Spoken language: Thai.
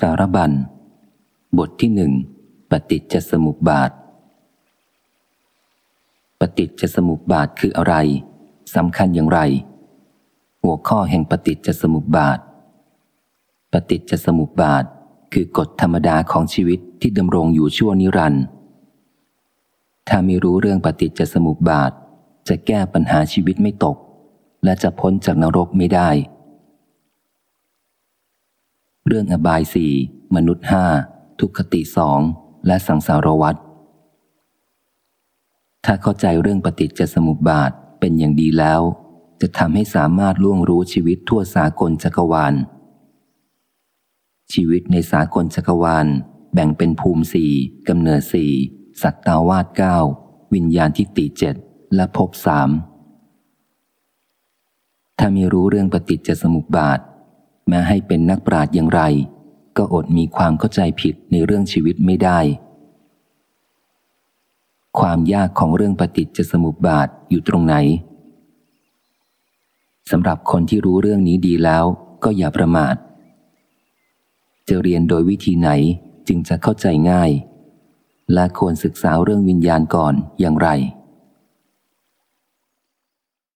สารบัญ บทที่หนึ่งปฏิจจสมุปบาท ปฏิจจสมุปบาทคืออะไรสำคัญอย่างไร หัวข้อแห่งปฏิจจสมุปบาท ปฏิจจสมุปบาทคือกฎธรรมดาของชีวิตที่ดำรงอยู่ชั่วนิรันดร์ถ้าไม่รู้เรื่องปฏิจจสมุปบาท จะแก้ปัญหาชีวิตไม่ตก และจะพ้นจากนรกไม่ได้ เรื่องอบายสี่มนุษย์ห้าทุกขติสองและสังสารวัฏถ้าเข้าใจเรื่องปฏิจจสมุปบาทเป็นอย่างดีแล้ว จะทำให้สามารถล่วงรู้ชีวิตทั่วสากลจักรวาล ชีวิตในสากลจักรวาล แบ่งเป็นภูมิสี่กำเนิดสี่สัตตาวาสเก้าวิญญาณทิฏฐิเจ็ดและภพสามถ้ามีรู้เรื่องปฏิจจสมุปบาท แม้ให้เป็นนักปราชญ์อย่างไร ก็อดมีความเข้าใจผิดในเรื่องชีวิตไม่ได้ ความยากของเรื่องปฏิจจสมุปบาทอยู่ตรงไหนสำหรับคนที่รู้เรื่องนี้ดีแล้วก็อย่าประมาท จะเรียนโดยวิธีไหนจึงจะเข้าใจง่าย และควรศึกษาเรื่องวิญญาณก่อนอย่างไร